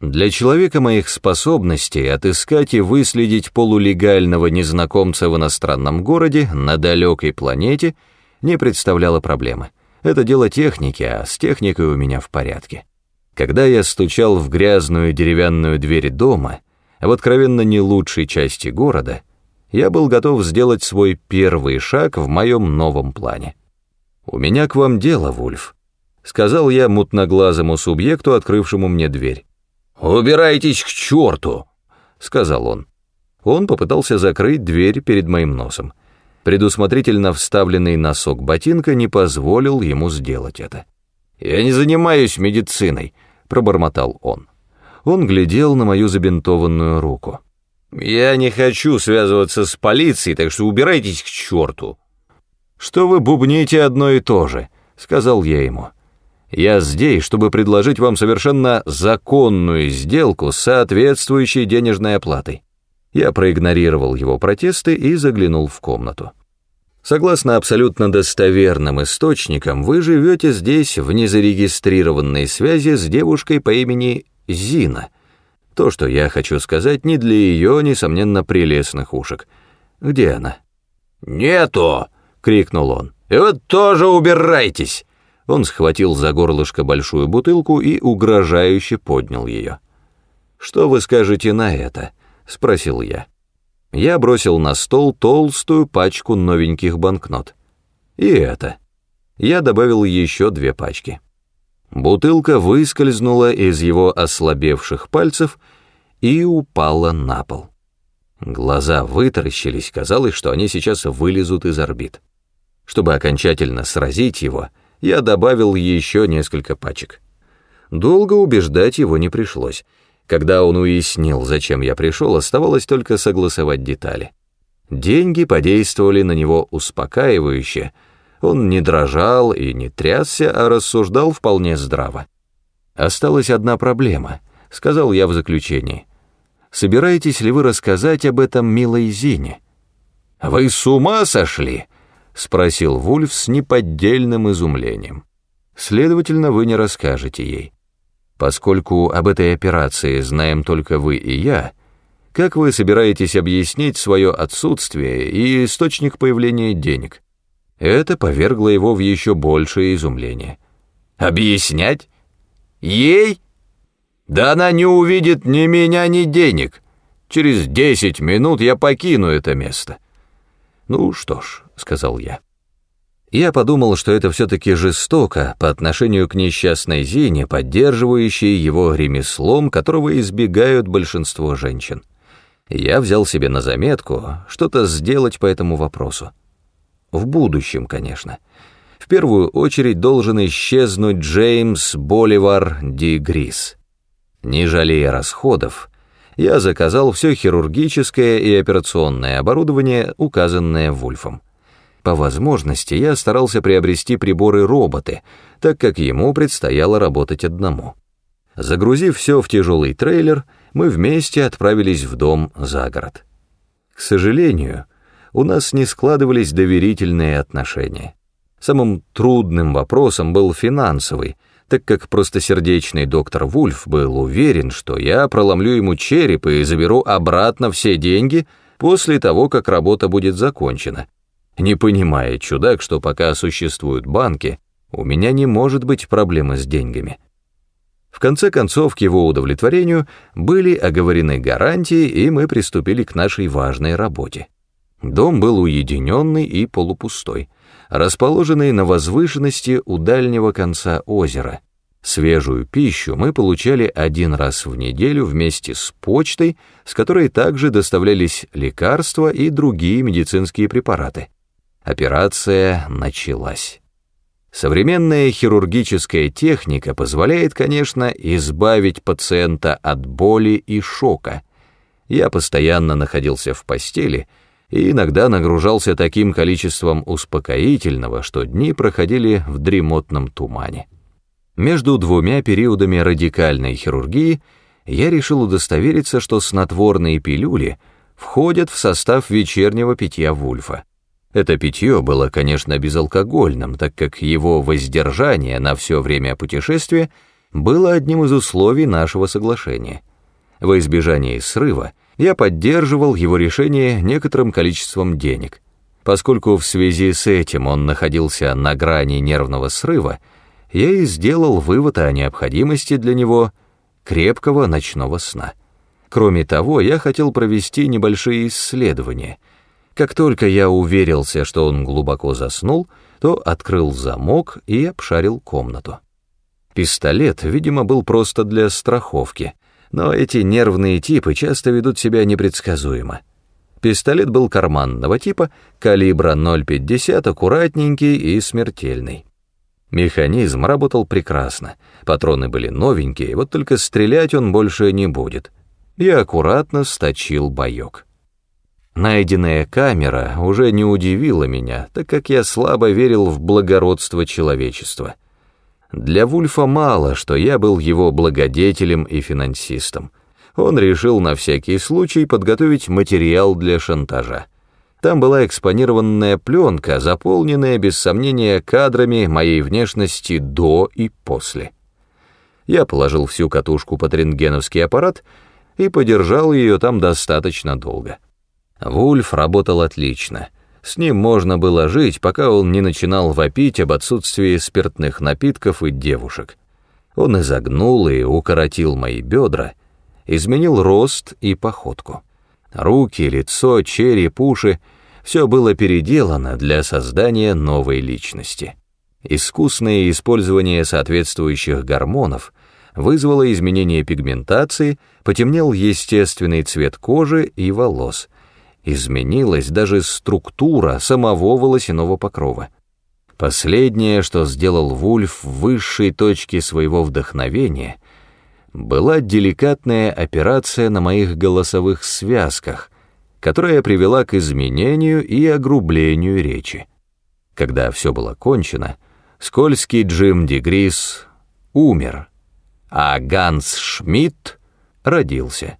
Для человека моих способностей отыскать и выследить полулегального незнакомца в иностранном городе на далекой планете не представляло проблемы. Это дело техники, а с техникой у меня в порядке. Когда я стучал в грязную деревянную дверь дома, в откровенно не лучшей части города, я был готов сделать свой первый шаг в моем новом плане. «У меня к вам дело, Вульф», — сказал я мутноглазому субъекту, открывшему мне дверь. «Убирайтесь к черту!» — сказал он. Он попытался закрыть дверь перед моим носом. Предусмотрительно вставленный носок ботинка не позволил ему сделать это. «Я не занимаюсь медициной», — пробормотал он. Он глядел на мою забинтованную руку. «Я не хочу связываться с полицией, так что убирайтесь к черту». «Что вы бубните одно и то же», — сказал я ему. Я здесь, чтобы предложить вам совершенно законную сделку с соответствующей денежной оплатой. Я проигнорировал его протесты и заглянул в комнату. Согласно абсолютно достоверным источникам, вы живете здесь в незарегистрированной связи с девушкой по имени Зина. То, что я хочу сказать, не для ее, несомненно, прелестных ушек. Где она? «Нету!» — крикнул он. «И вы тоже убирайтесь!» Он схватил за горлышко большую бутылку и угрожающе поднял ее. «Что вы скажете на это?» — спросил я. Я бросил на стол толстую пачку новеньких банкнот. И это. Я добавил еще две пачки. Бутылка выскользнула из его ослабевших пальцев и упала на пол. Глаза вытаращились, казалось, что они сейчас вылезут из орбит. Чтобы окончательно сразить его — я добавил еще несколько пачек. Долго убеждать его не пришлось. Когда он уяснил, зачем я пришел, оставалось только согласовать детали. Деньги подействовали на него успокаивающе. Он не дрожал и не трясся, а рассуждал вполне здраво. «Осталась одна проблема», — сказал я в заключении. «Собираетесь ли вы рассказать об этом милой Зине?» «Вы с ума сошли?» — спросил Вульф с неподдельным изумлением. «Следовательно, вы не расскажете ей. Поскольку об этой операции знаем только вы и я, как вы собираетесь объяснить свое отсутствие и источник появления денег?» Это повергло его в еще большее изумление. «Объяснять? Ей? Да она не увидит ни меня, ни денег. Через десять минут я покину это место». «Ну что ж», — сказал я. Я подумал, что это все-таки жестоко по отношению к несчастной Зине, поддерживающей его ремеслом, которого избегают большинство женщин. Я взял себе на заметку что-то сделать по этому вопросу. В будущем, конечно. В первую очередь должен исчезнуть Джеймс Боливар Ди Грис. Не жалея расходов, я заказал все хирургическое и операционное оборудование, указанное Вульфом. По возможности я старался приобрести приборы-роботы, так как ему предстояло работать одному. Загрузив все в тяжелый трейлер, мы вместе отправились в дом за город. К сожалению, у нас не складывались доверительные отношения. Самым трудным вопросом был финансовый, так как простосердечный доктор Вульф был уверен, что я проломлю ему череп и заберу обратно все деньги после того, как работа будет закончена. Не понимая, чудак, что пока существуют банки, у меня не может быть проблемы с деньгами. В конце концов, к его удовлетворению были оговорены гарантии, и мы приступили к нашей важной работе. Дом был уединенный и полупустой расположенный на возвышенности у дальнего конца озера. Свежую пищу мы получали один раз в неделю вместе с почтой, с которой также доставлялись лекарства и другие медицинские препараты. Операция началась. Современная хирургическая техника позволяет, конечно, избавить пациента от боли и шока. Я постоянно находился в постели — и иногда нагружался таким количеством успокоительного, что дни проходили в дремотном тумане. Между двумя периодами радикальной хирургии я решил удостовериться, что снотворные пилюли входят в состав вечернего питья Вульфа. Это питье было, конечно, безалкогольным, так как его воздержание на все время путешествия было одним из условий нашего соглашения. Во избежание срыва я поддерживал его решение некоторым количеством денег. Поскольку в связи с этим он находился на грани нервного срыва, я и сделал вывод о необходимости для него крепкого ночного сна. Кроме того, я хотел провести небольшие исследования. Как только я уверился, что он глубоко заснул, то открыл замок и обшарил комнату. Пистолет, видимо, был просто для страховки, но эти нервные типы часто ведут себя непредсказуемо. Пистолет был карманного типа, калибра 0,50, аккуратненький и смертельный. Механизм работал прекрасно, патроны были новенькие, вот только стрелять он больше не будет. Я аккуратно сточил боек. Найденная камера уже не удивила меня, так как я слабо верил в благородство человечества — для Вульфа мало, что я был его благодетелем и финансистом. Он решил на всякий случай подготовить материал для шантажа. Там была экспонированная пленка, заполненная, без сомнения, кадрами моей внешности до и после. Я положил всю катушку под рентгеновский аппарат и подержал ее там достаточно долго. Вульф работал отлично — с ним можно было жить, пока он не начинал вопить об отсутствии спиртных напитков и девушек. Он изогнул и укоротил мои бедра, изменил рост и походку. Руки, лицо, череп, уши — все было переделано для создания новой личности. Искусное использование соответствующих гормонов вызвало изменение пигментации, потемнел естественный цвет кожи и волос — изменилась даже структура самого волосяного покрова. Последнее, что сделал Вульф в высшей точке своего вдохновения, была деликатная операция на моих голосовых связках, которая привела к изменению и огрублению речи. Когда все было кончено, скользкий Джим Дегрис умер, а Ганс Шмидт родился.